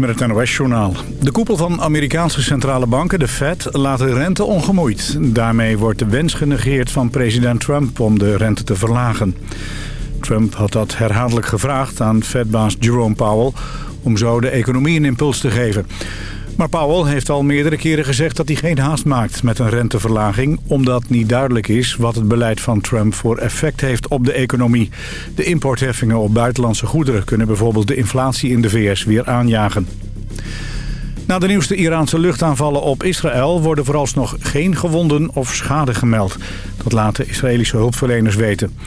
Met het NOS-journaal. De koepel van Amerikaanse centrale banken, de Fed, laat de rente ongemoeid. Daarmee wordt de wens genegeerd van president Trump om de rente te verlagen. Trump had dat herhaaldelijk gevraagd aan Fed-baas Jerome Powell... om zo de economie een impuls te geven. Maar Powell heeft al meerdere keren gezegd dat hij geen haast maakt met een renteverlaging... omdat niet duidelijk is wat het beleid van Trump voor effect heeft op de economie. De importheffingen op buitenlandse goederen kunnen bijvoorbeeld de inflatie in de VS weer aanjagen. Na de nieuwste Iraanse luchtaanvallen op Israël worden vooralsnog geen gewonden of schade gemeld. Dat laten Israëlische hulpverleners weten.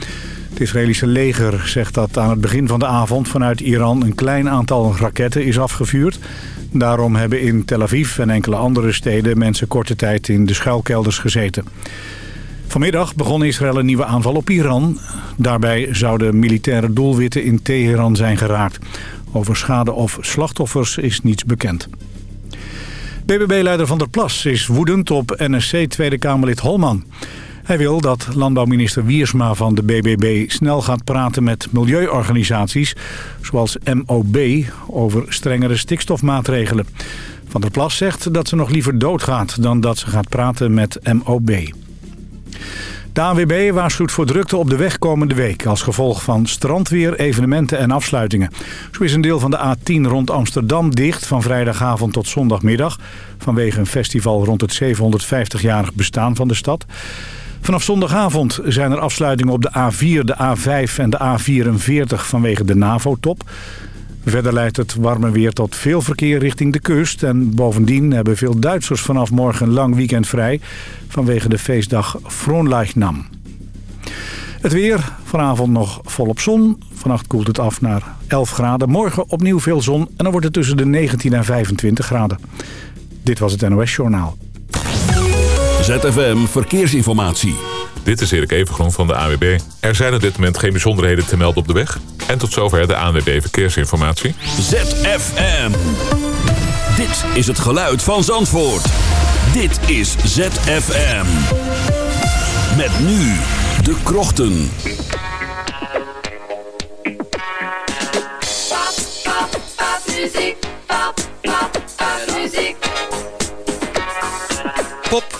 Het Israëlische leger zegt dat aan het begin van de avond vanuit Iran een klein aantal raketten is afgevuurd. Daarom hebben in Tel Aviv en enkele andere steden mensen korte tijd in de schuilkelders gezeten. Vanmiddag begon Israël een nieuwe aanval op Iran. Daarbij zouden militaire doelwitten in Teheran zijn geraakt. Over schade of slachtoffers is niets bekend. BBB-leider Van der Plas is woedend op NSC Tweede Kamerlid Holman. Hij wil dat landbouwminister Wiersma van de BBB snel gaat praten met milieuorganisaties... zoals MOB over strengere stikstofmaatregelen. Van der Plas zegt dat ze nog liever doodgaat dan dat ze gaat praten met MOB. De ANWB waarschuwt voor drukte op de weg komende week... als gevolg van strandweer, evenementen en afsluitingen. Zo is een deel van de A10 rond Amsterdam dicht van vrijdagavond tot zondagmiddag... vanwege een festival rond het 750-jarig bestaan van de stad. Vanaf zondagavond zijn er afsluitingen op de A4, de A5 en de A44 vanwege de NAVO-top. Verder leidt het warme weer tot veel verkeer richting de kust. En bovendien hebben veel Duitsers vanaf morgen een lang weekend vrij... vanwege de feestdag Fronleichnam. Het weer, vanavond nog volop zon. Vannacht koelt het af naar 11 graden. Morgen opnieuw veel zon en dan wordt het tussen de 19 en 25 graden. Dit was het NOS Journaal. ZFM Verkeersinformatie. Dit is Erik Evengroen van de AWB. Er zijn op dit moment geen bijzonderheden te melden op de weg. En tot zover de ANWB Verkeersinformatie. ZFM. Dit is het geluid van Zandvoort. Dit is ZFM. Met nu de krochten. Pop, pop, popmuziek. Pop, pop, popmuziek. Pop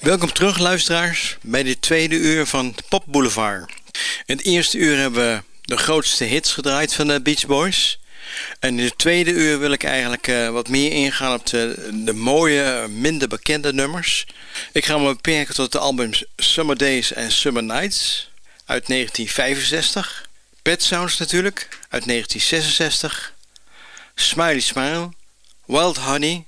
Welkom terug luisteraars bij dit tweede uur van Pop Boulevard. In het eerste uur hebben we de grootste hits gedraaid van de Beach Boys. En in het tweede uur wil ik eigenlijk eh, wat meer ingaan op de, de mooie, minder bekende nummers. Ik ga me beperken tot de albums Summer Days en Summer Nights uit 1965. Pet Sounds natuurlijk uit 1966. Smiley Smile, Wild Honey,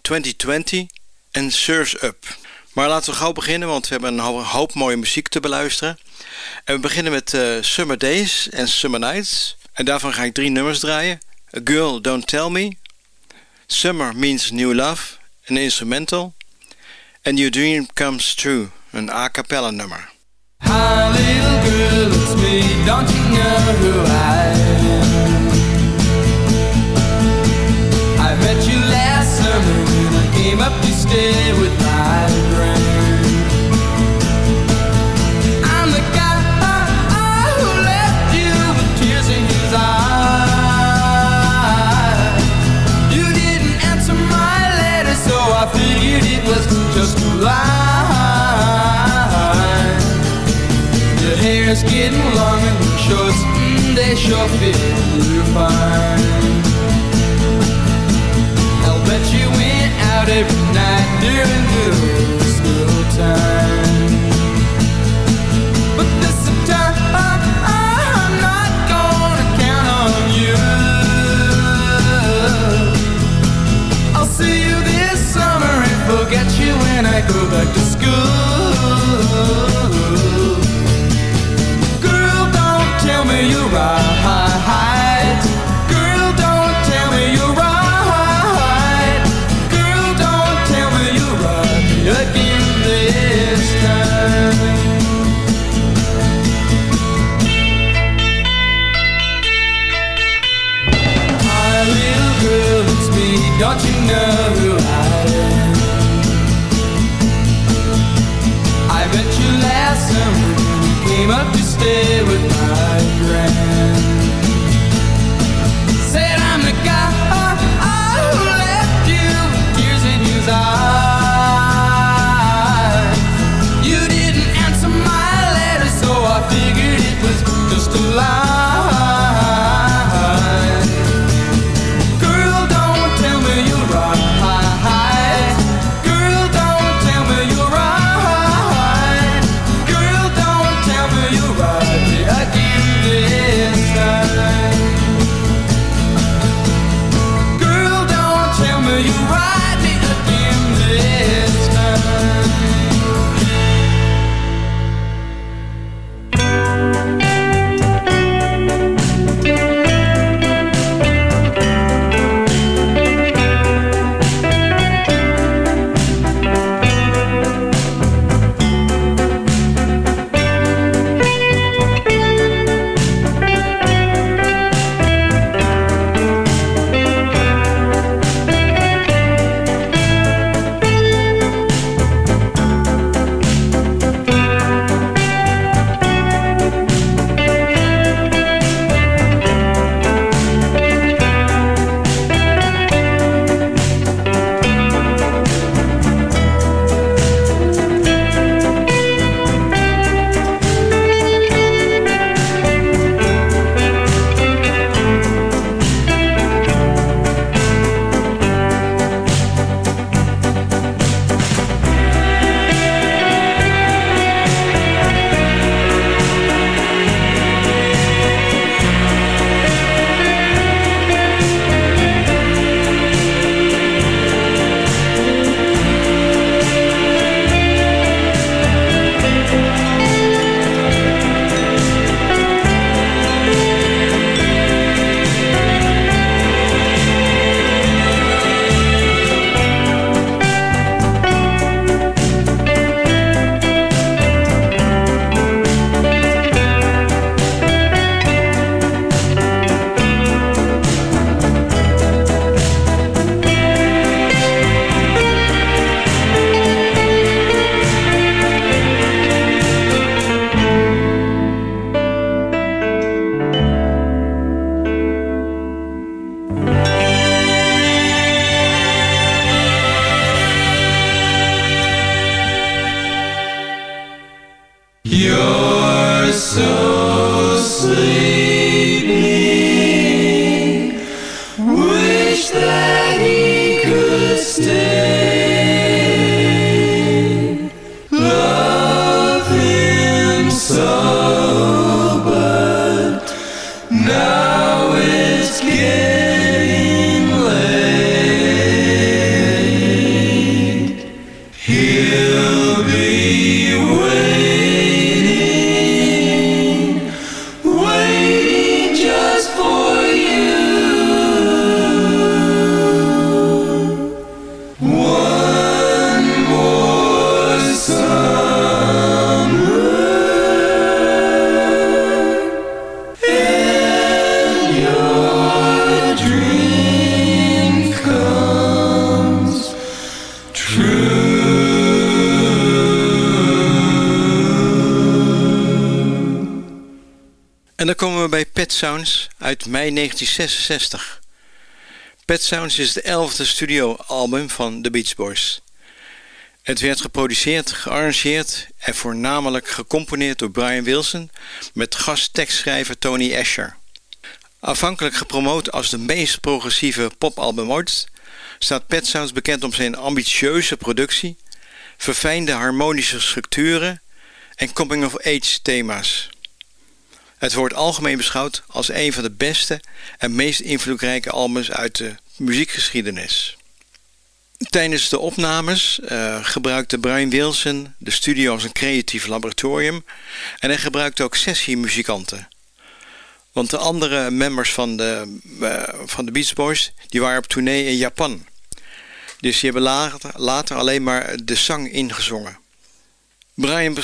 2020 en Surf's Up. Maar laten we gauw beginnen, want we hebben een ho- hoop mooie muziek te beluisteren. En we beginnen met eh, Summer Days en Summer Nights. En daarvan ga ik drie nummers draaien. A Girl Don't Tell Me. Summer Means New Love, een instrumental. And Your Dream Comes True, een a cappella nummer. Hi, little girl, me. Don't you know I? I met you last summer came up to stay with shorts, mm, they sure you fine. I'll bet you went out every night during school time. But this time I'm not gonna count on you. I'll see you this summer and forget you when I go back to school. Stay with my Sounds uit mei 1966. Pet Sounds is het elfde studioalbum van The Beach Boys. Het werd geproduceerd, gearrangeerd en voornamelijk gecomponeerd door Brian Wilson met gasttekstschrijver Tony Asher. Afhankelijk gepromoot als de meest progressieve popalbum ooit, staat Pet Sounds bekend om zijn ambitieuze productie, verfijnde harmonische structuren en coming-of-age thema's. Het wordt algemeen beschouwd als een van de beste en meest invloedrijke albums uit de muziekgeschiedenis. Tijdens de opnames eh, gebruikte Brian Wilson de studio als een creatief laboratorium en hij gebruikte ook sessiemuzikanten. Want de andere members van de, eh, van de Beach Boys die waren op tournee in Japan. Dus die hebben later, later alleen maar de zang ingezongen. Brian,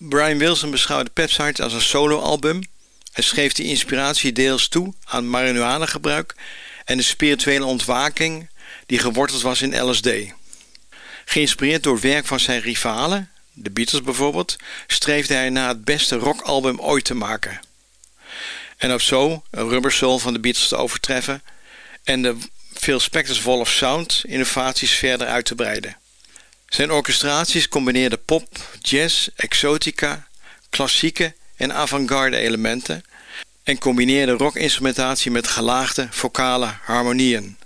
Brian Wilson beschouwde Pepside als een soloalbum en schreef die inspiratie deels toe aan marihuanagebruik en de spirituele ontwaking die geworteld was in LSD. Geïnspireerd door werk van zijn rivalen, de Beatles bijvoorbeeld, streefde hij naar het beste rockalbum ooit te maken. En op zo een Rubber Soul van de Beatles te overtreffen en de Phil Spector's Wall of Sound innovaties verder uit te breiden. Zijn orchestraties combineerden pop, jazz, exotica, klassieke en avant-garde elementen en combineerden rockinstrumentatie met gelaagde vocale harmonieën.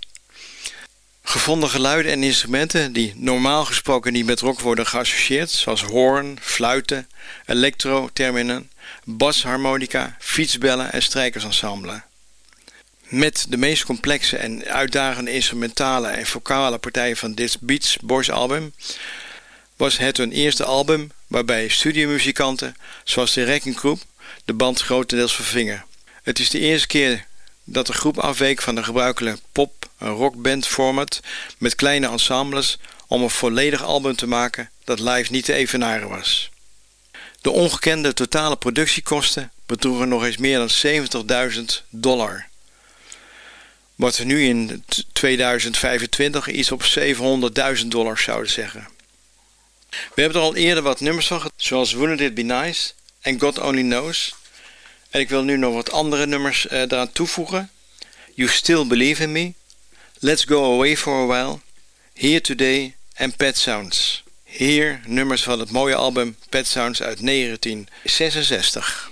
Gevonden geluiden en instrumenten die normaal gesproken niet met rock worden geassocieerd, zoals hoorn, fluiten, elektroterminen, basharmonica, fietsbellen en strijkersensemble. Met de meest complexe en uitdagende instrumentale en vocale partijen van dit Beats Boys album was het hun eerste album waarbij studiomuzikanten zoals de Wrecking Group de band grotendeels vervingen. Het is de eerste keer dat de groep afweek van de gebruikelijke pop- en rockband format met kleine ensembles om een volledig album te maken dat live niet te evenaren was. De ongekende totale productiekosten bedroegen nog eens meer dan 70.000 dollar. Wat we nu in 2025 iets op 700.000 dollar zouden zeggen. We hebben er al eerder wat nummers van, zoals Wouldn't It Be Nice en God Only Knows. En ik wil nu nog wat andere nummers uh, eraan toevoegen. You Still Believe in Me, Let's Go Away for a While, Here Today en Pet Sounds. Hier nummers van het mooie album Pet Sounds uit 1966.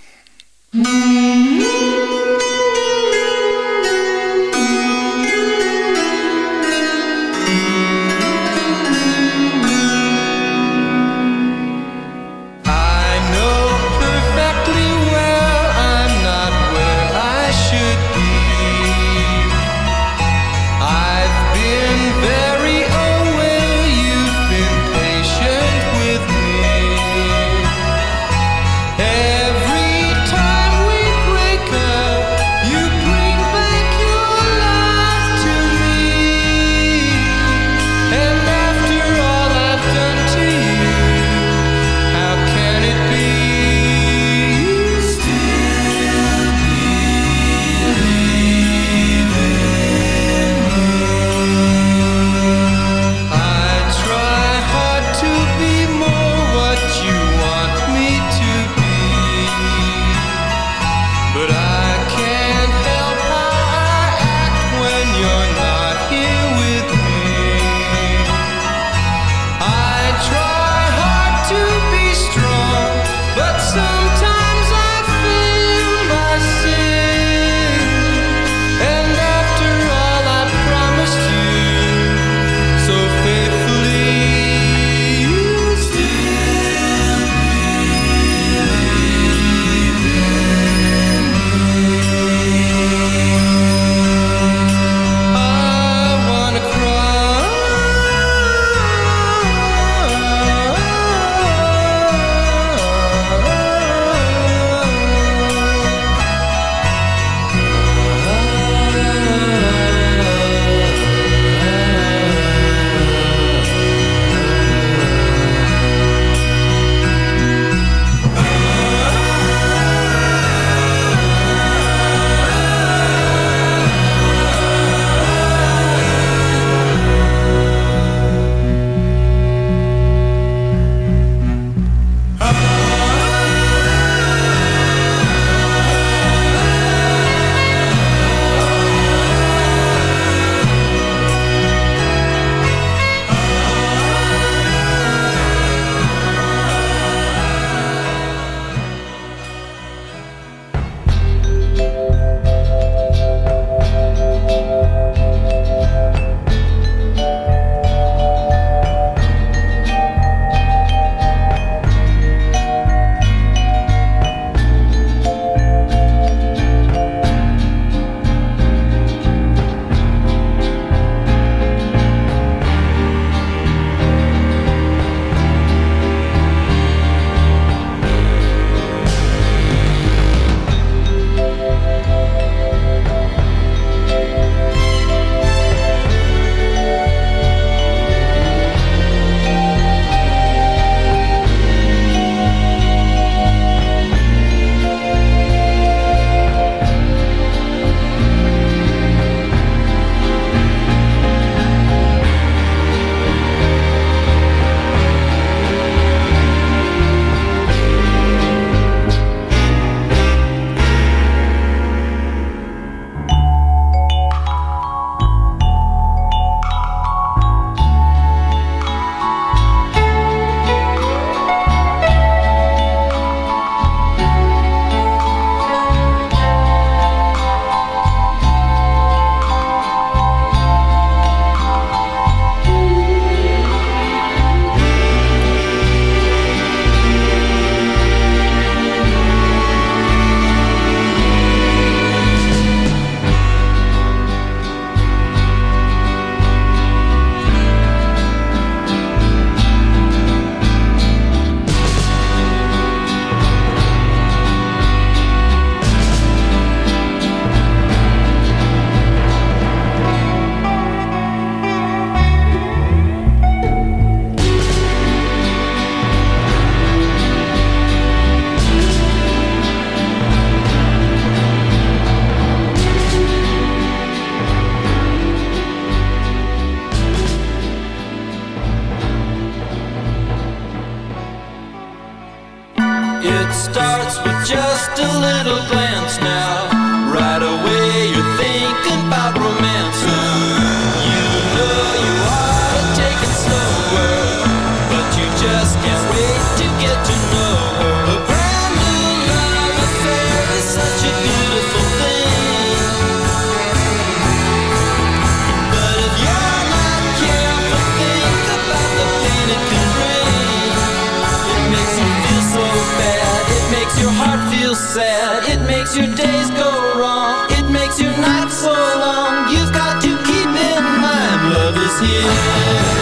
sad. It makes your days go wrong. It makes your nights so long. You've got to keep in mind, love is here.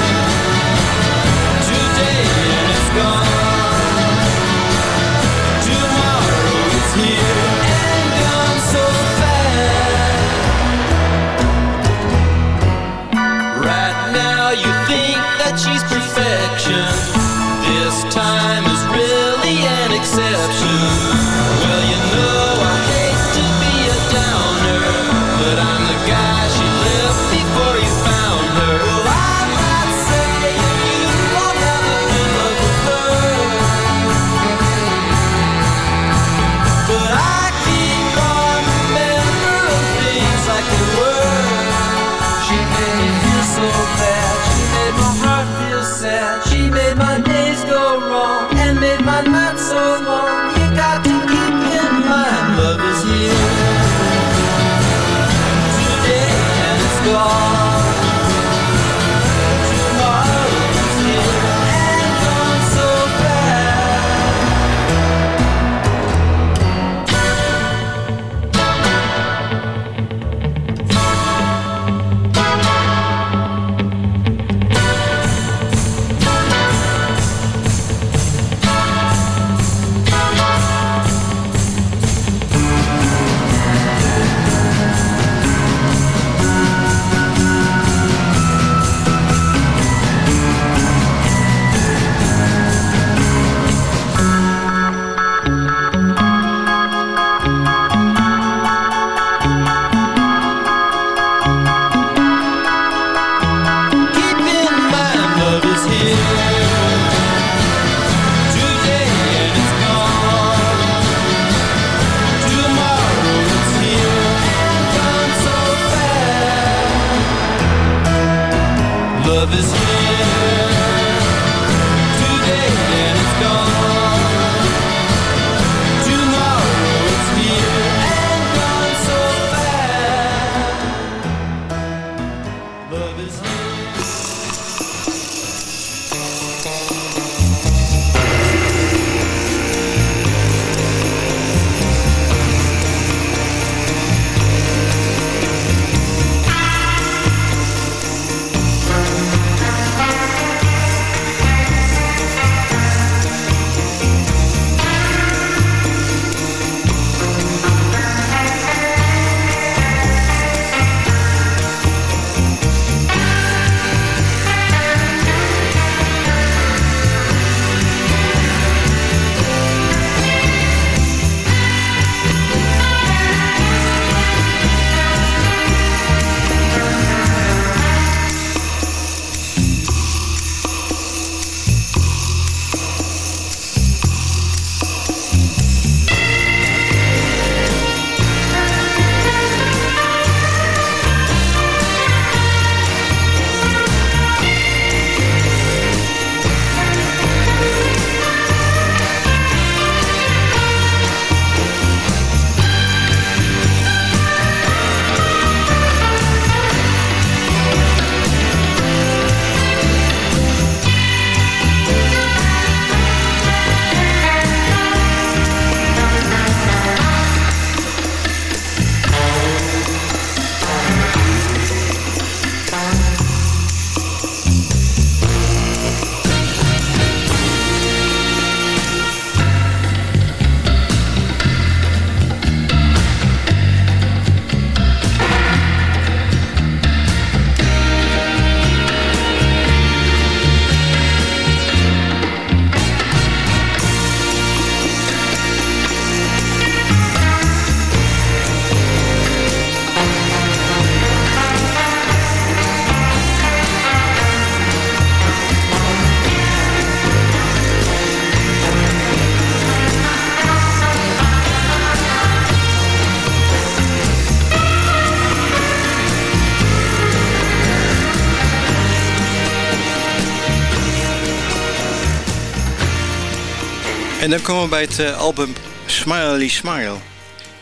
En dan komen we bij het eh, album Smiley Smile.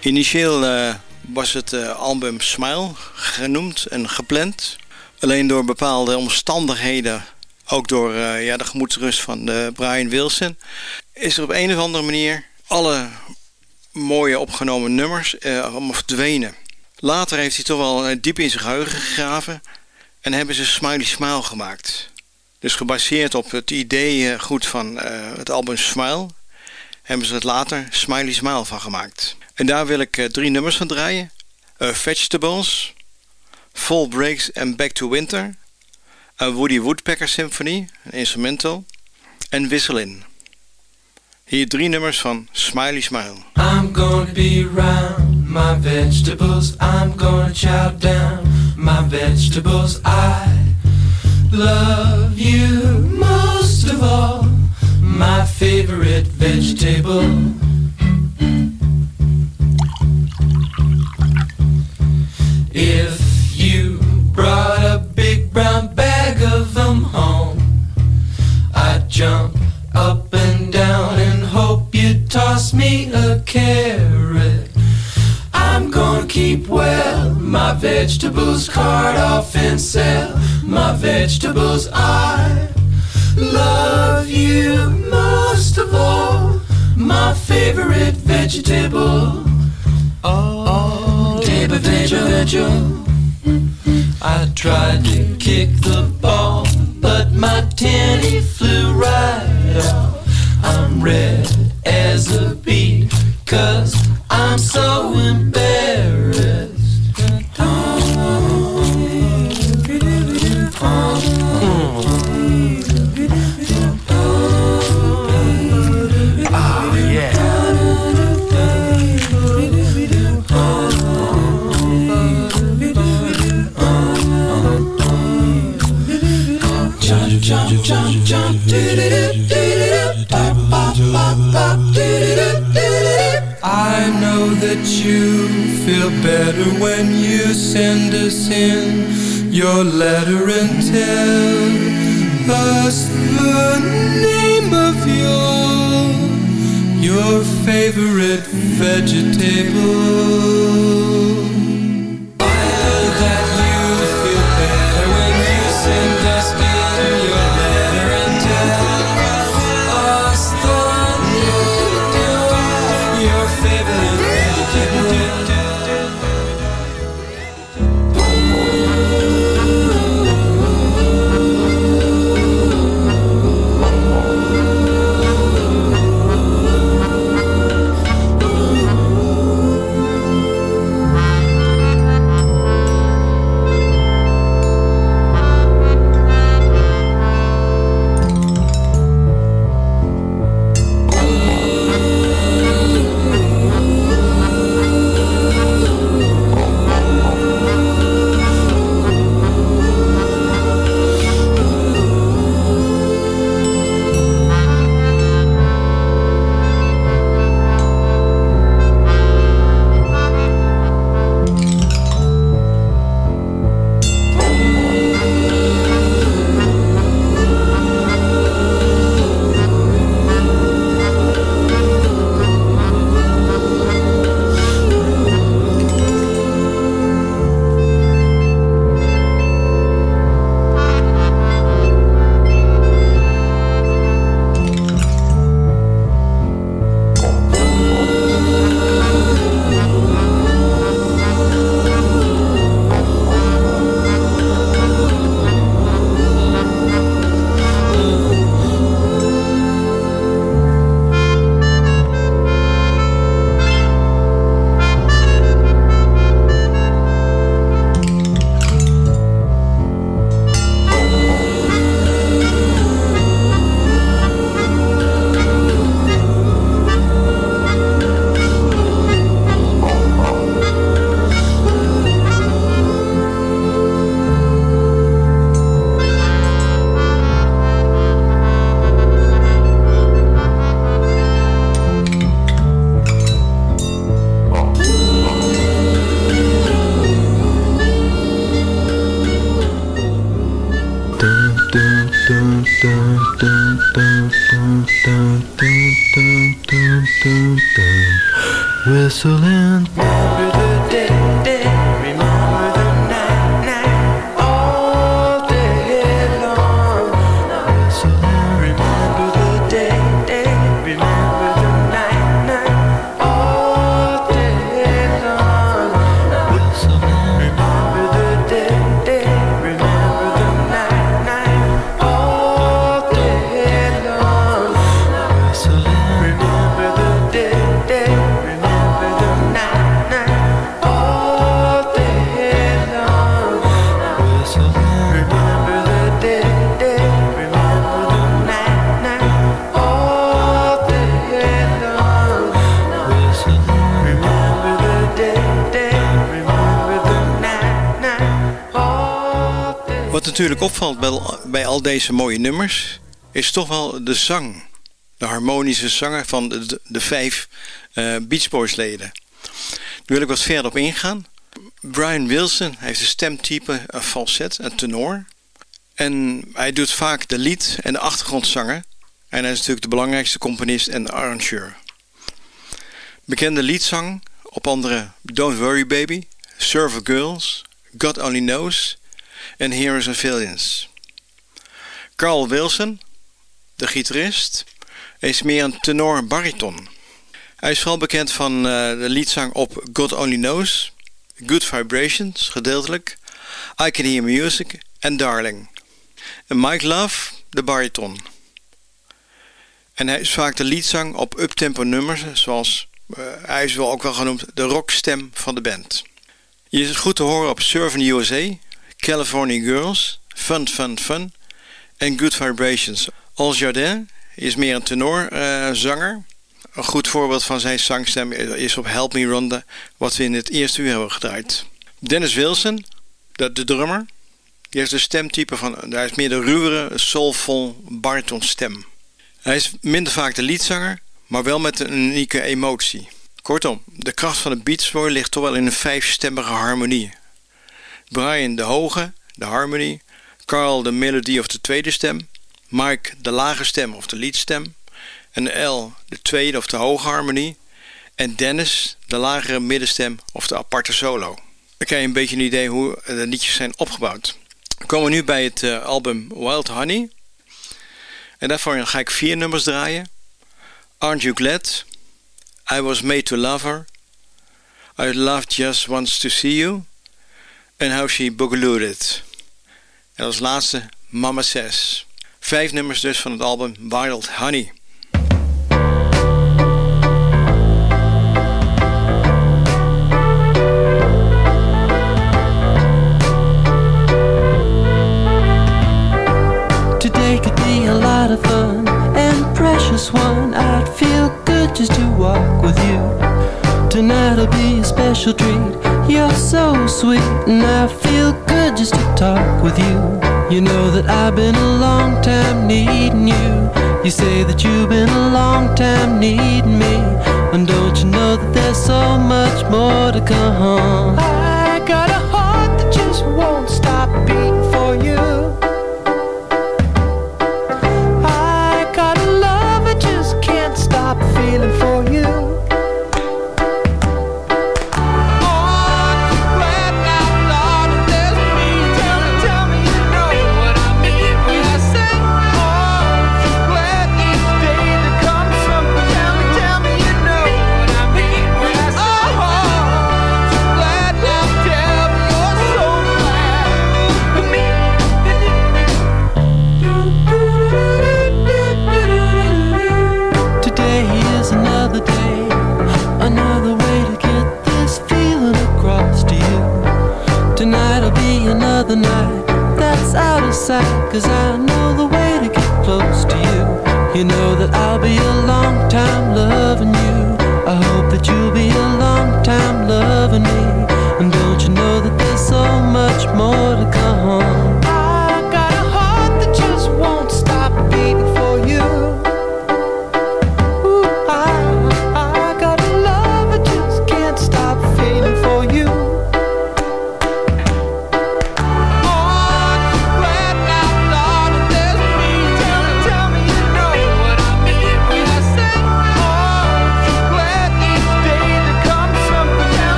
Initieel eh, was het eh, album Smile genoemd en gepland. Alleen door bepaalde omstandigheden, ook door ja, de gemoedsrust van Brian Wilson, is er op een of andere manier alle mooie opgenomen nummers allemaal verdwenen. Later heeft hij toch wel diep in zijn geheugen gegraven en hebben ze Smiley Smile gemaakt. Dus gebaseerd op het idee goed van het album Smile hebben ze het later Smiley Smile van gemaakt. En daar wil ik eh, drie nummers van draaien. Eh, Vegetables, Fall Breaks en Back to Winter. Een Woody Woodpecker Symphony, een instrumental. En Whistle In. Hier drie nummers van Smiley Smile. I'm gonna be round my vegetables. I'm gonna chow down my vegetables. I love you most of all. My favorite vegetable. If you brought a big brown bag of them home, I'd jump up and down and hope you'd toss me a carrot. I'm gonna keep well my vegetables, cart off and sell my vegetables. I love you most of all, my favorite vegetable. Oh, table, table. I tried to kick the ball, but my tenny flew right out. I'm red as a beet, cause I'm so embarrassed. That you feel better when you send us in your letter and tell us the name of your your favorite vegetable. Deze mooie nummers, is toch wel de zang. De harmonische zanger van de, de, vijf eh, Beach Boys leden. Daar wil ik wat verder op ingaan. Brian Wilson heeft een stemtype, een falset, een tenor. En hij doet vaak de lied en de achtergrondzanger. En hij is natuurlijk de belangrijkste componist en arrangeur. Bekende liedzang, op andere Don't Worry Baby, Serve Girls, God Only Knows en Heroes and Villains. Carl Wilson, de gitarist, is meer een tenor bariton. Hij is vooral bekend van eh, de liedzang op God Only Knows, Good Vibrations gedeeltelijk, I Can Hear Music en Darling. En Mike Love, de bariton. En hij is vaak de liedzang op uptempo nummers, zoals eh, hij is wel ook wel genoemd de rockstem van de band. Je is goed te horen op Surfing USA, California Girls, Fun Fun Fun en Good Vibrations. Al Jardin is meer een tenorzanger. een goed voorbeeld van zijn zangstem is op Help Me Ronda, wat we in het eerste uur hebben gedraaid. Dennis Wilson, de, de drummer, die heeft de stemtype van, hij is meer de ruwere, soulful baritonstem. Hij is minder vaak de liedzanger, maar wel met een unieke emotie. Kortom, de kracht van de Beach ligt toch wel in een vijfstemmige harmonie. Brian de hoge, de harmonie, Carl de melodie of de tweede stem, Mike de lage stem of de liedstem, en L de tweede of de hoge harmonie, en Dennis de lagere middenstem of de aparte solo. Dan krijg je een beetje een idee hoe de liedjes zijn opgebouwd. Dan komen we nu bij het uh, album Wild Honey. En daarvoor ga ik vier nummers draaien. Aren't You Glad? I Was Made to Love Her. I Loved Just Wants to See You. En How She Boogalooed It. En als laatste Mama Says. Vijf nummers dus van het album Wild Honey. Today could be a lot of fun and precious one. I'd feel good just to walk with you. Tonight'll be a special treat. You're so sweet, and I just to talk with you. You know that I've been a long time needing you. You say that you've been a long time needing me. And don't you know that there's so much more to come? I got a heart that just won't cause I know the way to get close to you. You know that I'll be a long time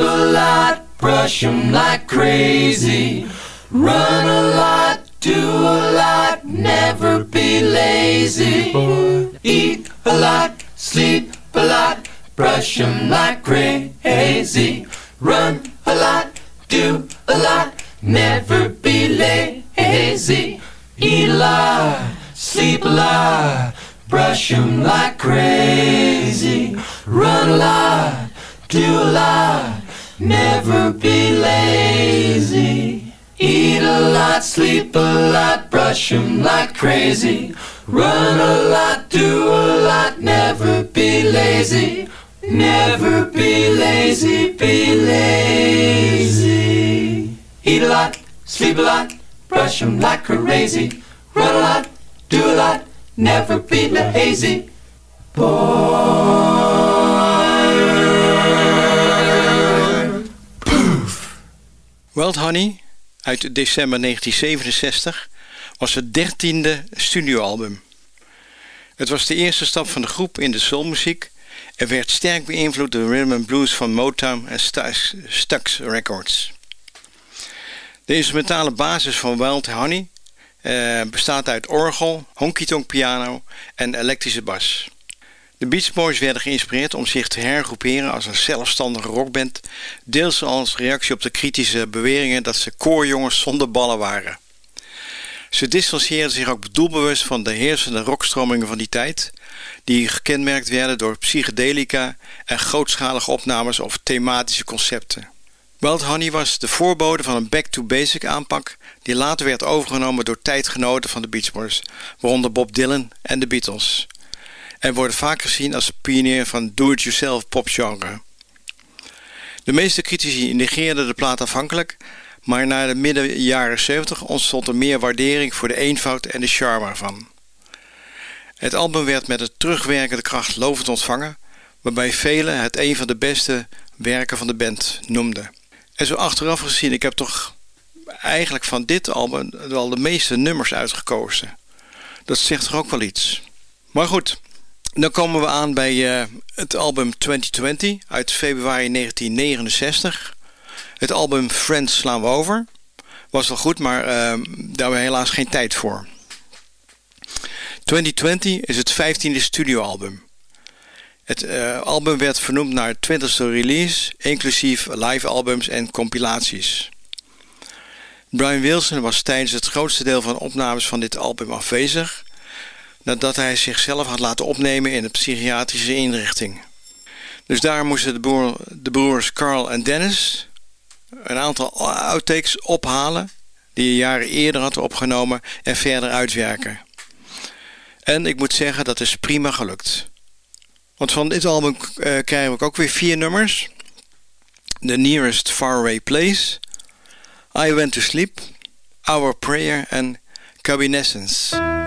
a lot, brush 'em like crazy. Run a lot, do a lot, never be lazy. Eat a lot, sleep a lot, brush 'em like crazy. Run a lot, do a lot, never be lazy. Eat a lot, sleep a lot, brush 'em like crazy. Run a lot, do a lot. Never be lazy. Eat a lot, sleep a lot, brush 'em like crazy. Run a lot, do a lot, never be lazy. Never be lazy, be lazy. Eat a lot, sleep a lot, brush 'em like crazy. Run a lot, do a lot, never be lazy. Boy. Wild Honey uit december 1967 was het dertiende studioalbum. Het was de eerste stap van de groep in de soulmuziek en werd sterk beïnvloed door rhythm and blues van Motown en Stax, Records. De instrumentale basis van Wild Honey eh, bestaat uit orgel, honky-tonk piano en elektrische bas. De Beach Boys werden geïnspireerd om zich te hergroeperen als een zelfstandige rockband, deels als reactie op de kritische beweringen dat ze koorjongens zonder ballen waren. Ze distancieerden zich ook doelbewust van de heersende rockstromingen van die tijd, die gekenmerkt werden door psychedelica en grootschalige opnames of thematische concepten. Wild Honey was de voorbode van een back-to-basic aanpak die later werd overgenomen door tijdgenoten van de Beach Boys, waaronder Bob Dylan en de Beatles. En worden vaak gezien als pionier van do-it-yourself popgenre. De meeste critici negeerden de plaat afhankelijk, maar na de midden jaren 70 ontstond er meer waardering voor de eenvoud en de charme ervan. Het album werd met een terugwerkende kracht lovend ontvangen, waarbij velen het een van de beste werken van de band noemden. En zo achteraf gezien, ik heb toch eigenlijk van dit album wel de meeste nummers uitgekozen. Dat zegt toch ook wel iets. Maar goed, dan komen we aan bij uh, het album 2020 uit februari 1969. Het album Friends slaan we over. Was wel goed, maar uh, daar hebben we helaas geen tijd voor. 2020 is het 15e studioalbum. Het uh, album werd vernoemd naar het 20e release, inclusief live albums en compilaties. Brian Wilson was tijdens het grootste deel van opnames van dit album afwezig, nadat hij zichzelf had laten opnemen in een psychiatrische inrichting. Dus daar moesten de, de broers Carl en Dennis een aantal outtakes ophalen die je jaren eerder hadden opgenomen en verder uitwerken. En ik moet zeggen, dat is prima gelukt. Want van dit album uh, krijgen we ook weer vier nummers. The Nearest Faraway Place, I Went to Sleep, Our Prayer en Cabinescence.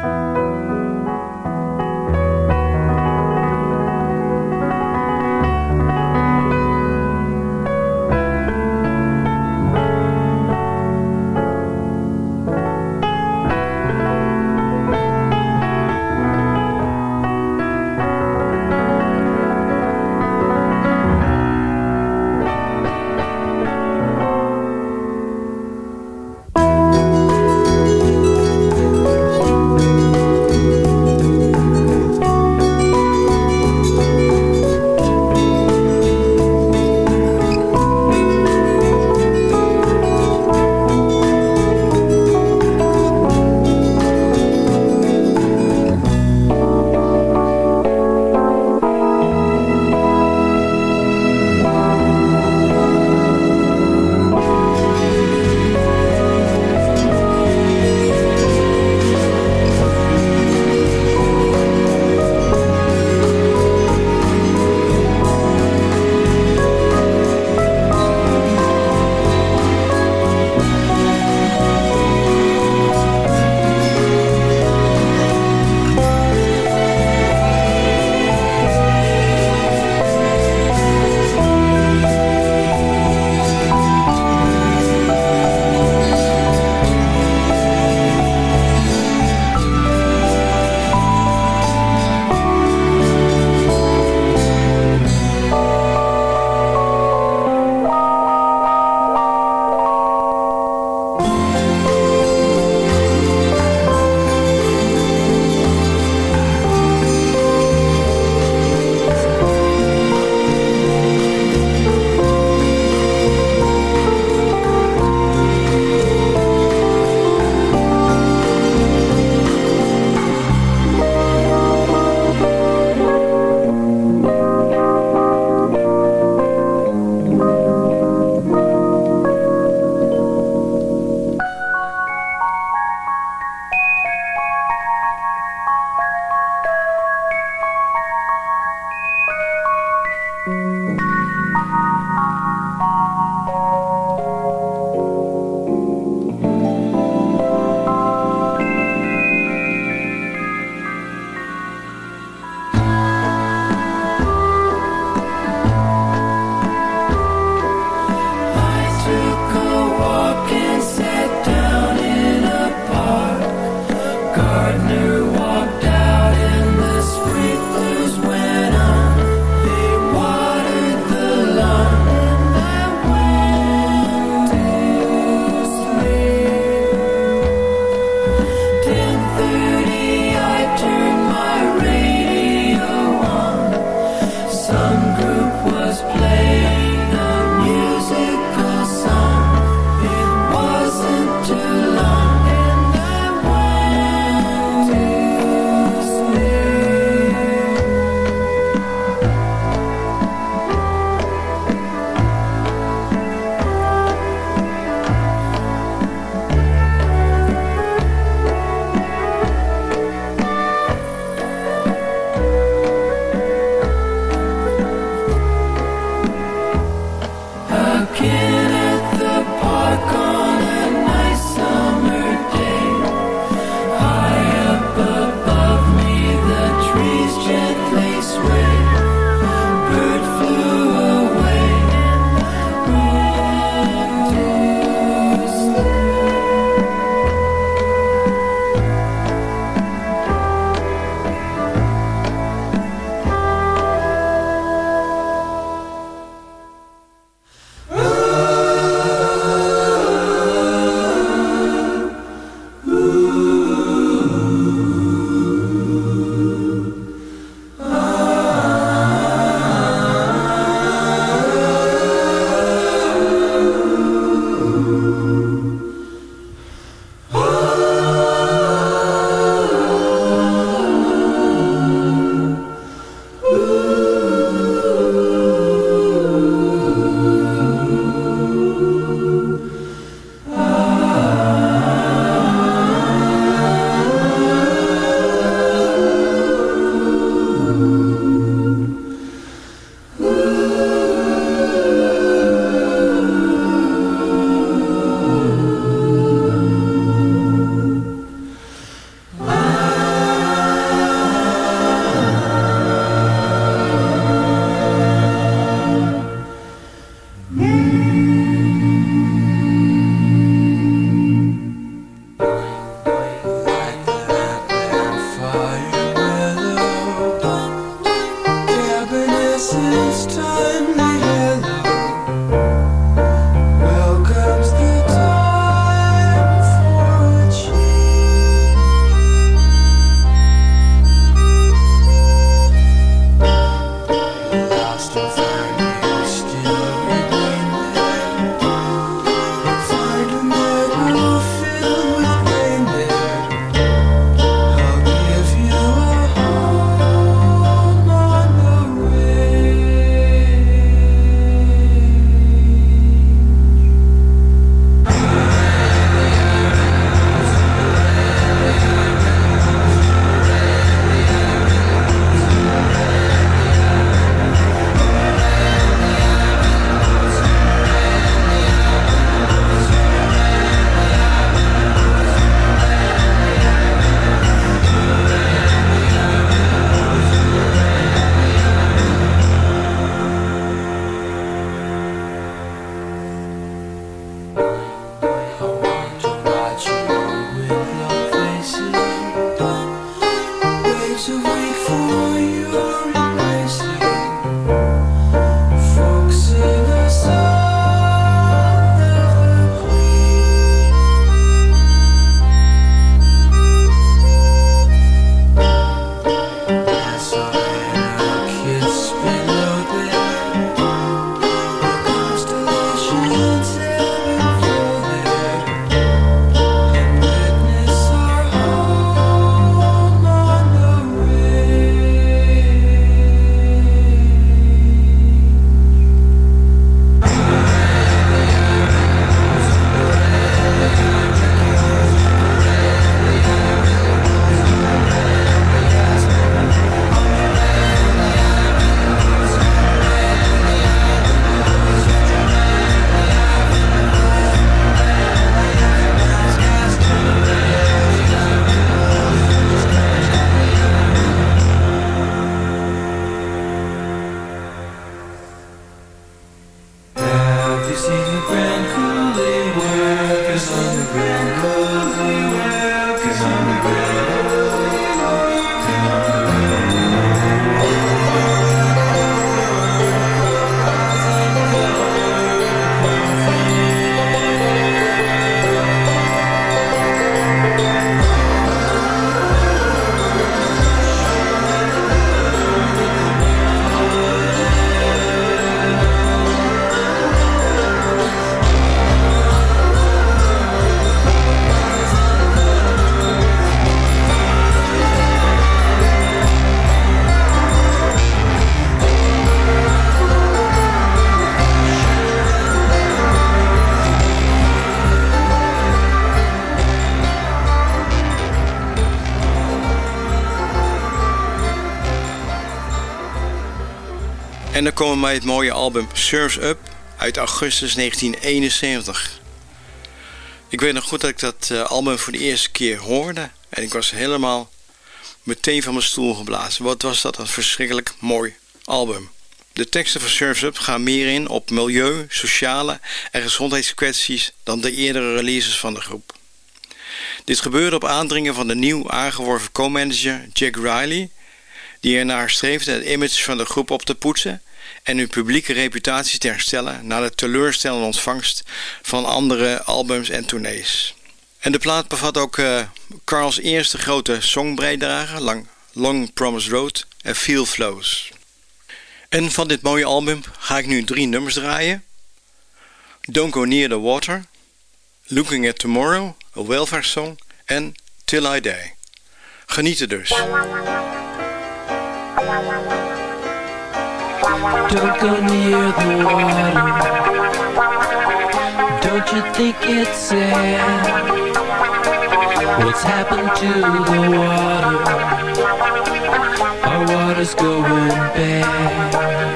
see the friend. En dan komen we het mooie album Surf's Up uit augustus 1971. Ik weet nog goed dat ik dat eh, album voor de eerste keer hoorde. En ik was helemaal meteen van mijn stoel geblazen. Wat was dat een verschrikkelijk mooi album. De teksten van Surf's Up gaan meer in op milieu, sociale en gezondheidskwesties dan de eerdere releases van de groep. Dit gebeurde op aandringen van de nieuw aangeworven co-manager Jack Riley, die ernaar streefde het image van de groep op te poetsen en hun publieke reputatie te herstellen na de teleurstellende ontvangst van andere albums en tournees. En de plaat bevat ook eh, Carl's eerste grote songbijdrage, Long, Long Promised Road en Feel Flows. En van dit mooie album ga ik nu drie nummers draaien. Don't Go Near the Water, Looking at Tomorrow, Welfare Song en Till I Die. Genieten dus. Don't go near the water. Don't you think it's sad? What's happened to the water? Our water's going bad.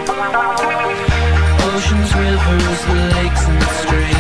Oceans, rivers, lakes, and streams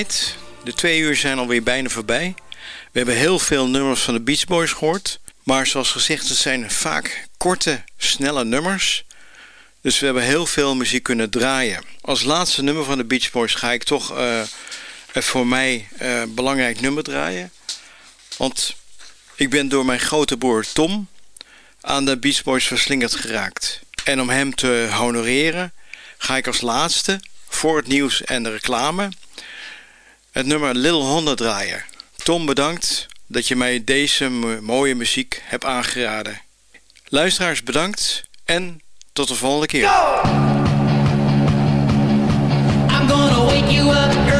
De twee uur zijn alweer bijna voorbij. We hebben heel veel nummers van de Beach Boys gehoord. Maar zoals gezegd, het zijn vaak korte, snelle nummers. Dus we hebben heel veel muziek kunnen draaien. Als laatste nummer van de Beach Boys ga ik toch eh, uh, een voor mij uh, belangrijk nummer draaien. Want ik ben door mijn grote broer Tom aan de Beach Boys verslingerd geraakt. En om hem te honoreren ga ik als laatste voor het nieuws en de reclame het nummer Little Honda draaien. Tom, bedankt dat je mij deze mooie muziek hebt aangeraden. Luisteraars, bedankt en tot de volgende keer. I'm gonna wake you up